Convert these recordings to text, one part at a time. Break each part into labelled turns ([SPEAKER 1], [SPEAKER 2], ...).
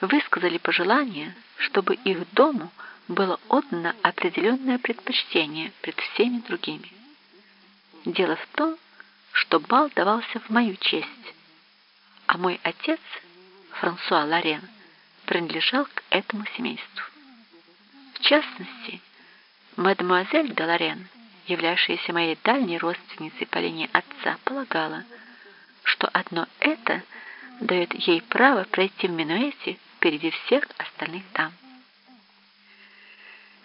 [SPEAKER 1] высказали пожелание, чтобы их дому было отдано определенное предпочтение пред всеми другими. Дело в том, что бал давался в мою честь, а мой отец, Франсуа Лорен, принадлежал к этому семейству. В частности, мадемуазель де Лорен, являвшаяся моей дальней родственницей по линии отца, полагала, что одно это дает ей право пройти в минуэте впереди всех остальных дам.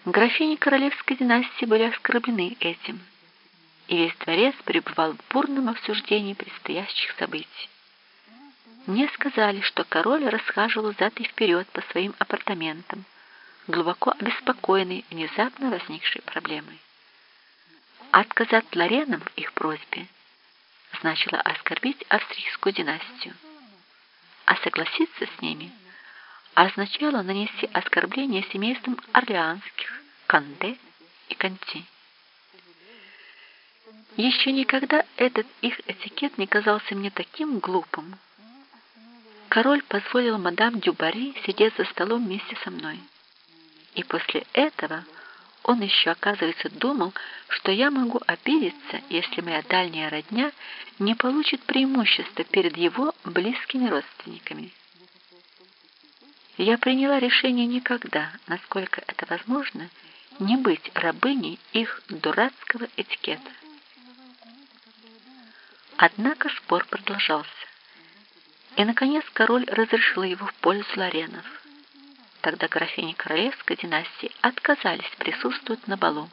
[SPEAKER 1] Графини королевской династии были оскорблены этим, и весь дворец пребывал в бурном обсуждении предстоящих событий. Мне сказали, что король расхаживал зад и вперед по своим апартаментам, глубоко обеспокоенный внезапно возникшей проблемой. Отказать Лоренам в их просьбе значило оскорбить австрийскую династию, а согласиться с ними означало нанести оскорбление семействам Орлеанских, Канде и Канти. Еще никогда этот их этикет не казался мне таким глупым. Король позволил мадам Дюбари сидеть за столом вместе со мной. И после этого он еще, оказывается, думал, что я могу обидеться, если моя дальняя родня не получит преимущества перед его близкими родственниками. Я приняла решение никогда, насколько это возможно, не быть рабыней их дурацкого этикета. Однако спор продолжался. И, наконец, король разрешил его в пользу Лоренов. Тогда графини королевской династии отказались присутствовать на балу,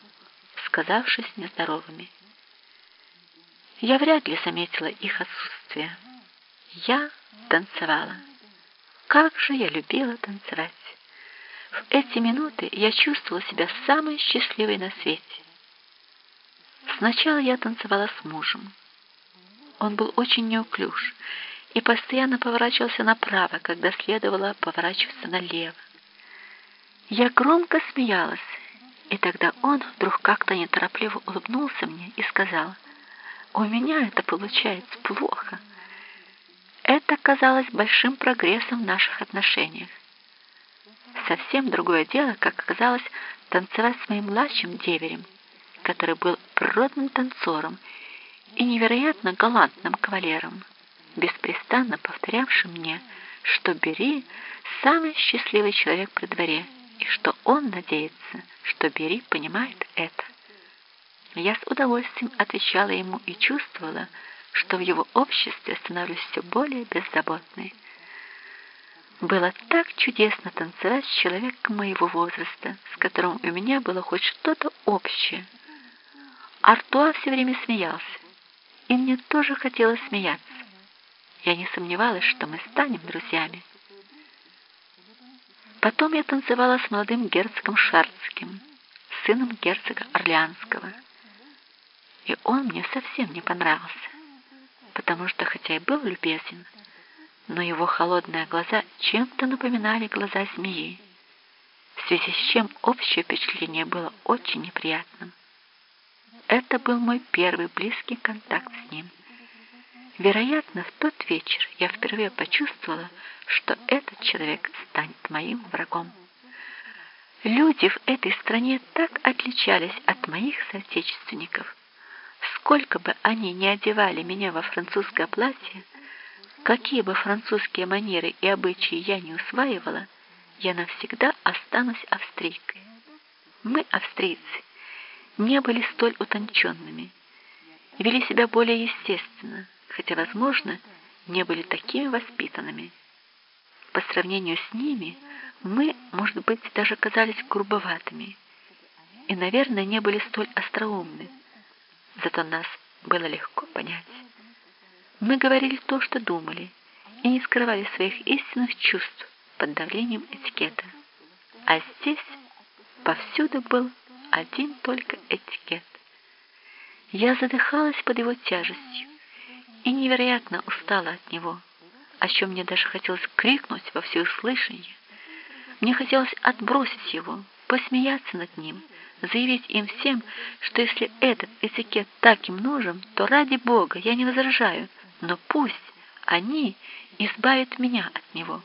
[SPEAKER 1] сказавшись нездоровыми. Я вряд ли заметила их отсутствие. Я танцевала. Как же я любила танцевать! В эти минуты я чувствовала себя самой счастливой на свете. Сначала я танцевала с мужем. Он был очень неуклюж и постоянно поворачивался направо, когда следовало поворачиваться налево. Я громко смеялась, и тогда он вдруг как-то неторопливо улыбнулся мне и сказал, «У меня это получается плохо». Это казалось большим прогрессом в наших отношениях. Совсем другое дело, как оказалось, танцевать с моим младшим деверем, который был природным танцором и невероятно галантным кавалером, беспрестанно повторявшим мне, что Бери – самый счастливый человек при дворе – и что он надеется, что Бери понимает это. Я с удовольствием отвечала ему и чувствовала, что в его обществе становлюсь все более беззаботной. Было так чудесно танцевать с человеком моего возраста, с которым у меня было хоть что-то общее. Артуа все время смеялся, и мне тоже хотелось смеяться. Я не сомневалась, что мы станем друзьями. Потом я танцевала с молодым герцогом Шарцким, сыном герцога Орлеанского. И он мне совсем не понравился, потому что, хотя и был любезен, но его холодные глаза чем-то напоминали глаза змеи, в связи с чем общее впечатление было очень неприятным. Это был мой первый близкий контакт с ним. Вероятно, в тот вечер я впервые почувствовала, что этот человек станет моим врагом. Люди в этой стране так отличались от моих соотечественников. Сколько бы они ни одевали меня во французское платье, какие бы французские манеры и обычаи я не усваивала, я навсегда останусь австрийкой. Мы, австрийцы, не были столь утонченными, вели себя более естественно, хотя, возможно, не были такими воспитанными. По сравнению с ними мы, может быть, даже казались грубоватыми и, наверное, не были столь остроумны. Зато нас было легко понять. Мы говорили то, что думали, и не скрывали своих истинных чувств под давлением этикета. А здесь повсюду был один только этикет. Я задыхалась под его тяжестью и невероятно устала от него, о чем мне даже хотелось крикнуть во всеуслышание. Мне хотелось отбросить его, посмеяться над ним, заявить им всем, что если этот этикет так им нужен, то ради Бога я не возражаю, но пусть они избавят меня от него».